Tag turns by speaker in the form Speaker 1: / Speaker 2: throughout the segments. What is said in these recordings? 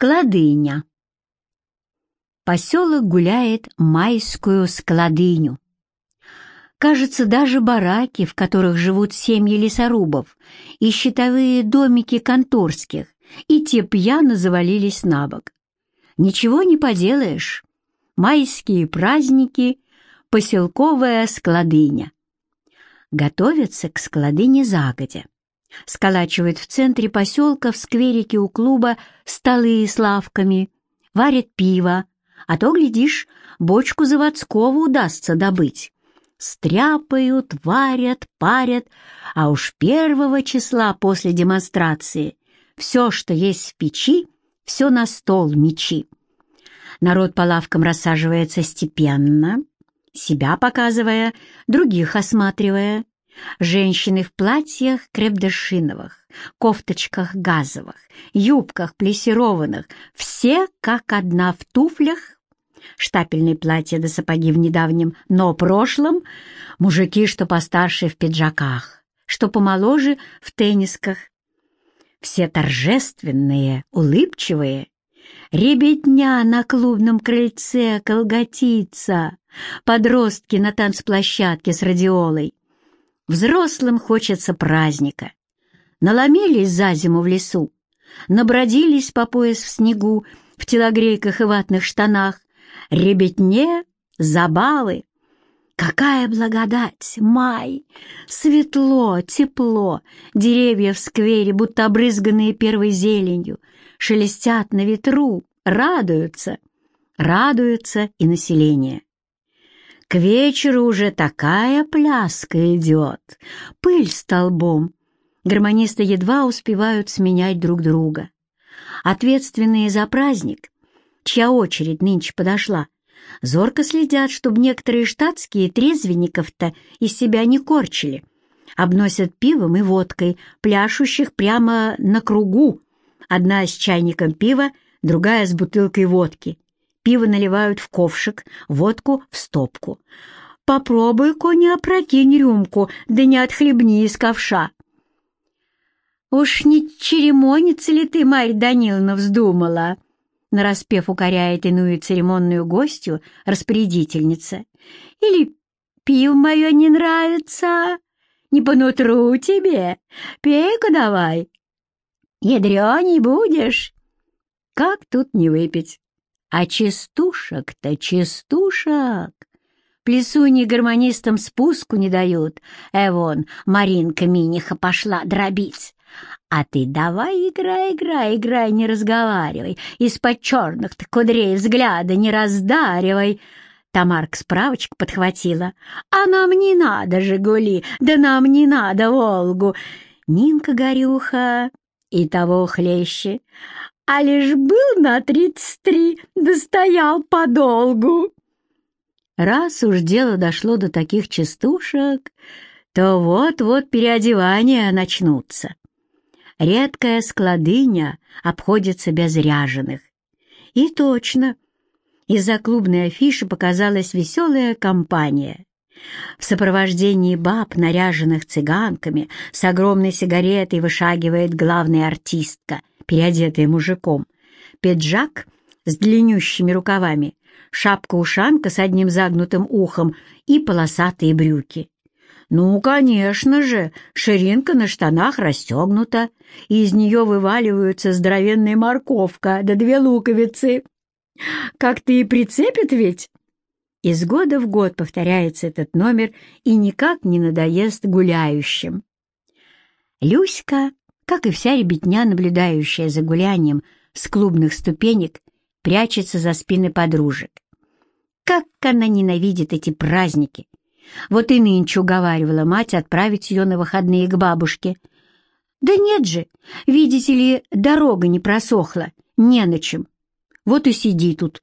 Speaker 1: Складыня. Поселок гуляет майскую складыню. Кажется, даже бараки, в которых живут семьи лесорубов, и щитовые домики конторских, и те пьяно завалились на бок. Ничего не поделаешь. Майские праздники, поселковая складыня. Готовятся к складыне загодя сколачивает в центре поселка в скверике у клуба столы с лавками, варит пиво, а то, глядишь, бочку заводского удастся добыть. Стряпают, варят, парят, а уж первого числа после демонстрации все, что есть в печи, все на стол мечи. Народ по лавкам рассаживается степенно, себя показывая, других осматривая, Женщины в платьях крепдышиновых, кофточках газовых, юбках плессированных, все как одна в туфлях, штапельные платья до сапоги в недавнем, но прошлом, мужики, что постарше в пиджаках, что помоложе в теннисках. Все торжественные, улыбчивые, ребятня на клубном крыльце колготится, подростки на танцплощадке с радиолой, Взрослым хочется праздника. Наломились за зиму в лесу, набродились по пояс в снегу, в телогрейках и ватных штанах. Ребятне — забавы. Какая благодать! Май! Светло, тепло, деревья в сквере, будто обрызганные первой зеленью, шелестят на ветру, радуются. Радуется и население. К вечеру уже такая пляска идет, пыль столбом. Гармонисты едва успевают сменять друг друга. Ответственные за праздник, чья очередь нынче подошла, зорко следят, чтобы некоторые штатские трезвенников-то из себя не корчили, обносят пивом и водкой, пляшущих прямо на кругу, одна с чайником пива, другая с бутылкой водки. Пиво наливают в ковшик, водку в стопку. Попробуй-ка не опрокинь рюмку, да не отхлебни из ковша. «Уж не черемонится ли ты, Марья Даниловна, вздумала?» Нараспев укоряет иную церемонную гостью распорядительница. «Или пиво мое не нравится? Не по нутру тебе? Пей-ка давай. Ядрёней будешь?» Как тут не выпить? А частушек-то частушек! Плесуни гармонистам спуску не дают. Эвон, Маринка Миниха пошла дробить. А ты давай играй, играй, играй, не разговаривай. Из-под черных-то кудрей взгляда не раздаривай. Тамарка справочку подхватила. А нам не надо «Жигули», да нам не надо «Волгу». Нинка Горюха и того хлеще а лишь был на тридцать три, да стоял подолгу. Раз уж дело дошло до таких частушек, то вот-вот переодевания начнутся. Редкая складыня обходится без ряженых. И точно, из-за клубной афиши показалась веселая компания. В сопровождении баб, наряженных цыганками, с огромной сигаретой вышагивает главная артистка — переодетая мужиком, пиджак с длиннющими рукавами, шапка-ушанка с одним загнутым ухом и полосатые брюки. Ну, конечно же, ширинка на штанах расстегнута, и из нее вываливаются здоровенная морковка да две луковицы. Как-то и прицепит ведь? Из года в год повторяется этот номер и никак не надоест гуляющим. Люська как и вся ребятня, наблюдающая за гулянием с клубных ступенек, прячется за спины подружек. Как она ненавидит эти праздники! Вот и нынче уговаривала мать отправить ее на выходные к бабушке. Да нет же, видите ли, дорога не просохла, не на чем. Вот и сиди тут,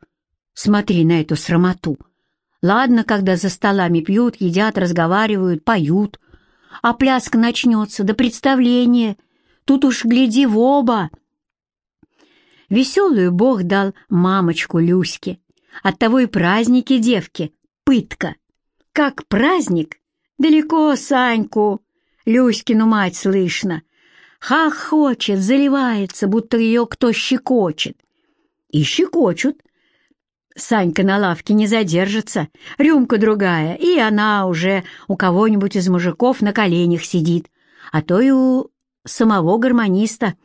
Speaker 1: смотри на эту срамоту. Ладно, когда за столами пьют, едят, разговаривают, поют. А пляска начнется, до представления, Тут уж гляди в оба. Веселую Бог дал мамочку Люське. Оттого и праздники девки — пытка. Как праздник? Далеко Саньку, Люськину мать слышно. Хохочет, заливается, будто ее кто щекочет. и щекочут. Санька на лавке не задержится, рюмка другая, и она уже у кого-нибудь из мужиков на коленях сидит, а то и у самого гармониста.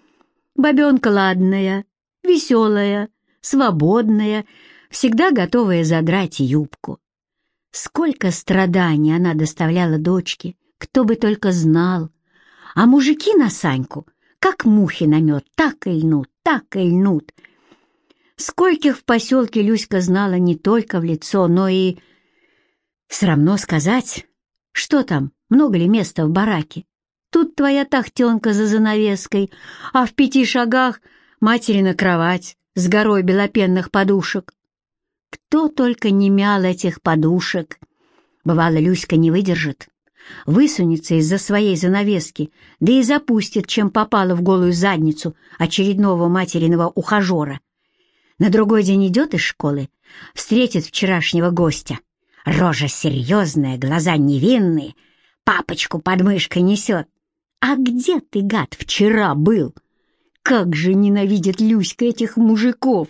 Speaker 1: Бабенка ладная, веселая, свободная, всегда готовая задрать юбку. Сколько страданий она доставляла дочке, кто бы только знал. А мужики на Саньку, как мухи на мед, так и льнут, так и льнут. Скольких в поселке Люська знала не только в лицо, но и... Срамно сказать, что там, много ли места в бараке. Тут твоя тахтенка за занавеской, а в пяти шагах материна кровать с горой белопенных подушек. Кто только не мял этих подушек. Бывало, Люська не выдержит, высунется из-за своей занавески, да и запустит, чем попало в голую задницу очередного материного ухажера. На другой день идет из школы, встретит вчерашнего гостя. Рожа серьезная, глаза невинные, папочку под мышкой несет. «А где ты, гад, вчера был?» Как же ненавидит Люська этих мужиков!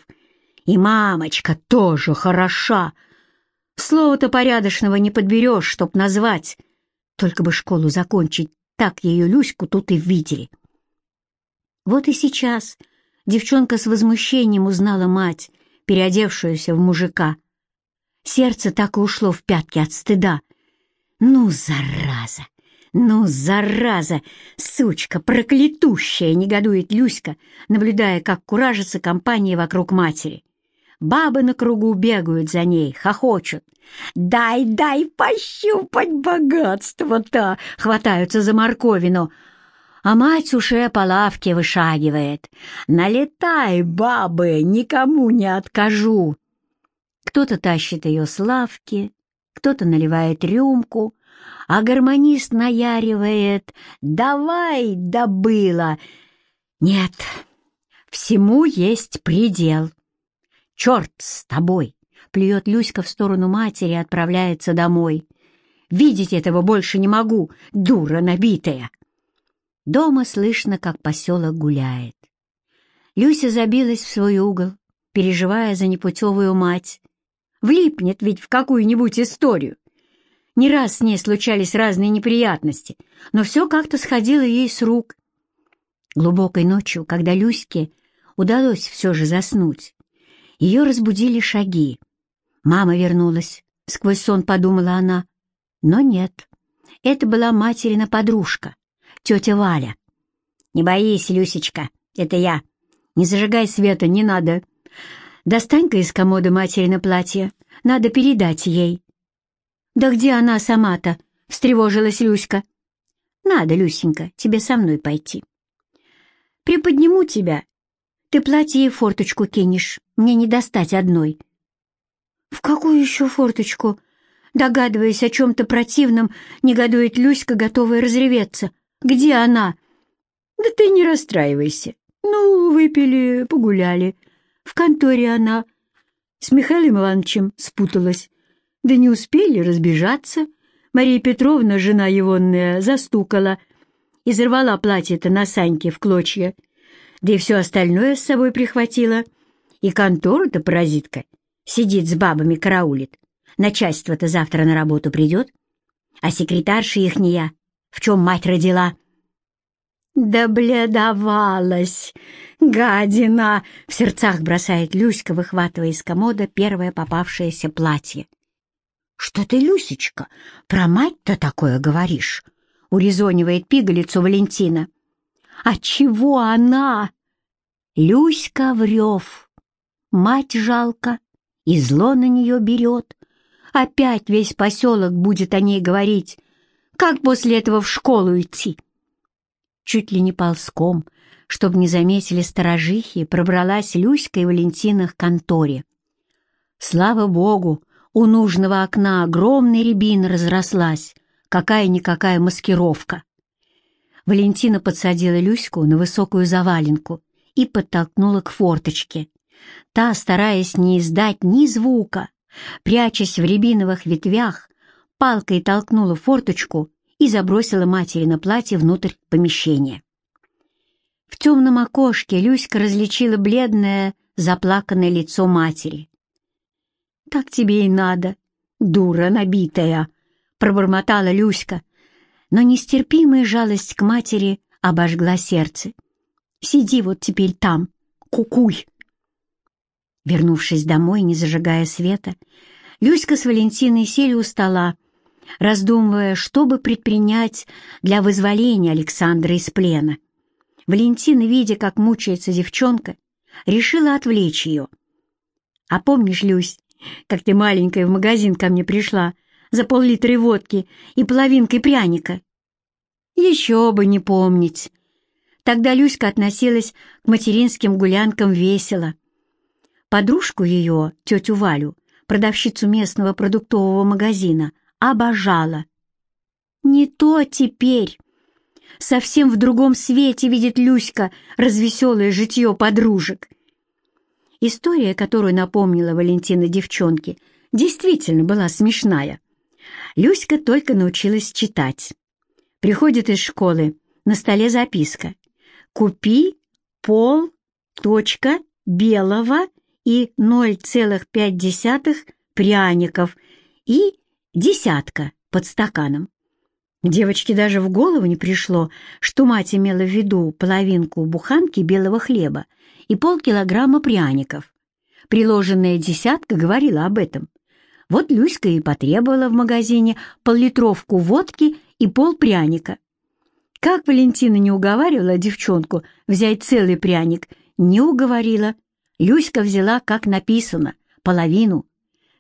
Speaker 1: И мамочка тоже хороша. Слова-то порядочного не подберешь, чтоб назвать. Только бы школу закончить, так ее Люську тут и видели. Вот и сейчас девчонка с возмущением узнала мать, переодевшуюся в мужика. Сердце так и ушло в пятки от стыда. Ну, зараза! «Ну, зараза! Сучка, проклятущая!» — негодует Люська, наблюдая, как куражится компания вокруг матери. Бабы на кругу бегают за ней, хохочут. «Дай, дай пощупать богатство-то!» — хватаются за морковину. А мать уже по лавке вышагивает. «Налетай, бабы, никому не откажу!» Кто-то тащит ее с лавки, кто-то наливает рюмку, а гармонист наяривает «Давай, добыла!» Нет, всему есть предел. «Черт с тобой!» — плюет Люська в сторону матери и отправляется домой. «Видеть этого больше не могу, дура набитая!» Дома слышно, как поселок гуляет. Люся забилась в свой угол, переживая за непутевую мать. Влипнет ведь в какую-нибудь историю. Не раз с ней случались разные неприятности, но все как-то сходило ей с рук. Глубокой ночью, когда Люське удалось все же заснуть, ее разбудили шаги. Мама вернулась, сквозь сон подумала она. Но нет, это была материна подружка, тетя Валя. «Не боись, Люсечка, это я. Не зажигай света, не надо. Достань-ка из комода материна платье, надо передать ей». «Да где она сама-то?» — встревожилась Люська. «Надо, Люсенька, тебе со мной пойти». «Приподниму тебя. Ты платье и форточку кинешь, мне не достать одной». «В какую еще форточку?» Догадываясь о чем-то противном, негодует Люська, готовая разреветься. «Где она?» «Да ты не расстраивайся. Ну, выпили, погуляли. В конторе она. С Михаилом Ивановичем спуталась. Да не успели разбежаться. Мария Петровна, жена егонная, застукала, изорвала платье-то на Саньке в клочья, да и все остальное с собой прихватила. И контора-то, паразитка, сидит с бабами, караулит. Начальство-то завтра на работу придет, а секретарша ихняя, в чем мать родила. «Да бледовалась, гадина!» — в сердцах бросает Люська, выхватывая из комода первое попавшееся платье. «Что ты, Люсечка, про мать-то такое говоришь?» — урезонивает пигалицу Валентина. «А чего она?» Люська врев. Мать жалко, и зло на нее берет. Опять весь поселок будет о ней говорить. Как после этого в школу идти? Чуть ли не ползком, чтобы не заметили сторожихи, пробралась Люська и Валентина к конторе. Слава богу, у нужного окна огромная рябина разрослась, какая-никакая маскировка. Валентина подсадила Люську на высокую заваленку и подтолкнула к форточке. Та, стараясь не издать ни звука, прячась в рябиновых ветвях, палкой толкнула форточку и забросила матери на платье внутрь помещения. В темном окошке Люська различила бледное заплаканное лицо матери. «Так тебе и надо, дура набитая!» — пробормотала Люська, но нестерпимая жалость к матери обожгла сердце. «Сиди вот теперь там, кукуй!» Вернувшись домой, не зажигая света, Люська с Валентиной сели у стола, раздумывая, что бы предпринять для вызволения Александра из плена. Валентина, видя, как мучается девчонка, решила отвлечь ее. «А помнишь, Люсь, как ты маленькая в магазин ко мне пришла за пол-литра водки и половинкой пряника?» «Еще бы не помнить!» Тогда Люська относилась к материнским гулянкам весело. Подружку ее, тетю Валю, продавщицу местного продуктового магазина, обожала. Не то теперь. Совсем в другом свете видит Люська развеселое житье подружек. История, которую напомнила Валентина девчонке, действительно была смешная. Люська только научилась читать. Приходит из школы, на столе записка. «Купи пол, точка, белого и 0,5 пряников и десятка под стаканом. Девочке даже в голову не пришло, что мать имела в виду половинку буханки белого хлеба и полкилограмма пряников. Приложенная десятка говорила об этом. Вот Люська и потребовала в магазине поллитровку водки и пол пряника. Как Валентина не уговаривала девчонку взять целый пряник, не уговорила. Люська взяла, как написано, половину,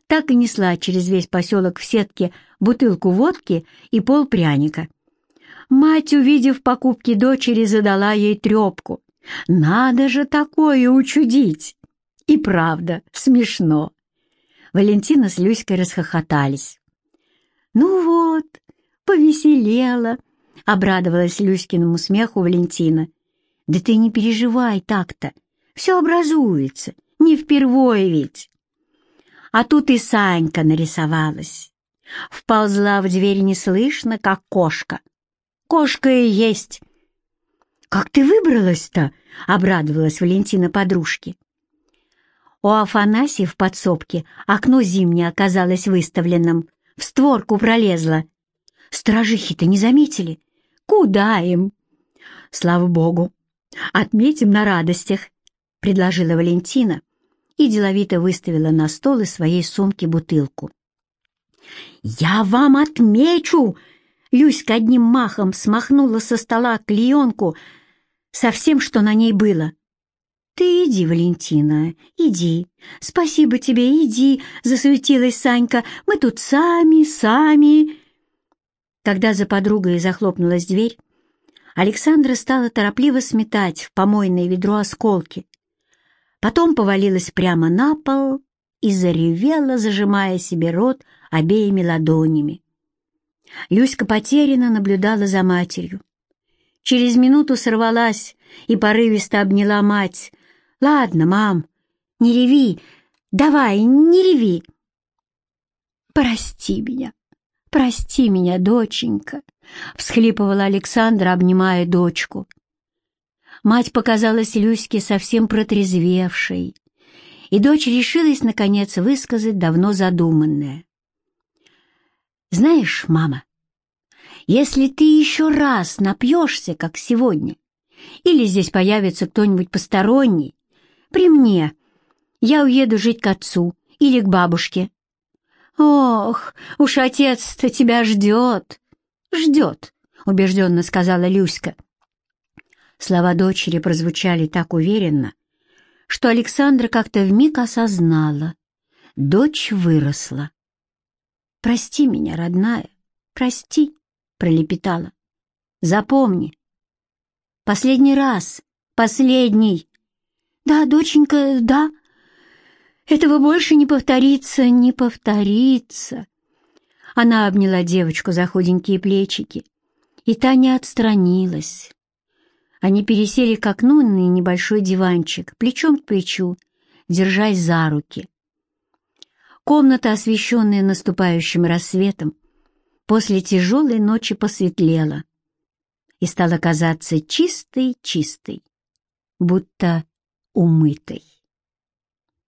Speaker 1: так и несла через весь поселок в сетке бутылку водки и пол пряника. Мать, увидев покупки дочери, задала ей трепку. «Надо же такое учудить!» И правда, смешно. Валентина с Люськой расхохотались. «Ну вот, повеселела!» — обрадовалась Люськиному смеху Валентина. «Да ты не переживай так-то, все образуется, не впервые ведь!» А тут и Санька нарисовалась. Вползла в дверь неслышно, как кошка. Кошка и есть. «Как ты выбралась-то?» — обрадовалась Валентина подружке. У Афанасия в подсобке окно зимнее оказалось выставленным. В створку пролезла. Стражихи-то не заметили. Куда им? Слава богу. Отметим на радостях, — предложила Валентина, и деловито выставила на стол из своей сумки бутылку. «Я вам отмечу!» Люська одним махом смахнула со стола клеенку со всем, что на ней было. «Ты иди, Валентина, иди. Спасибо тебе, иди», — засуетилась Санька. «Мы тут сами, сами». Когда за подругой захлопнулась дверь, Александра стала торопливо сметать в помойное ведро осколки, потом повалилась прямо на пол и заревела, зажимая себе рот обеими ладонями. Люська потерянно наблюдала за матерью. Через минуту сорвалась и порывисто обняла мать. «Ладно, мам, не реви, давай, не реви!» «Прости меня, прости меня, доченька!» — всхлипывала Александра, обнимая дочку. Мать показалась Люське совсем протрезвевшей, и дочь решилась, наконец, высказать давно задуманное. «Знаешь, мама, если ты еще раз напьешься, как сегодня, или здесь появится кто-нибудь посторонний, при мне, я уеду жить к отцу или к бабушке». «Ох, уж отец-то тебя ждет!» «Ждет», — убежденно сказала Люська. Слова дочери прозвучали так уверенно, что Александра как-то вмиг осознала. Дочь выросла. «Прости меня, родная, прости», — пролепетала. «Запомни. Последний раз, последний». «Да, доченька, да. Этого больше не повторится, не повторится». Она обняла девочку за худенькие плечики, и та не отстранилась. Они пересели к окну на небольшой диванчик, плечом к плечу, держась за руки. Комната, освещенная наступающим рассветом, после тяжелой ночи посветлела и стала казаться чистой-чистой, будто умытой.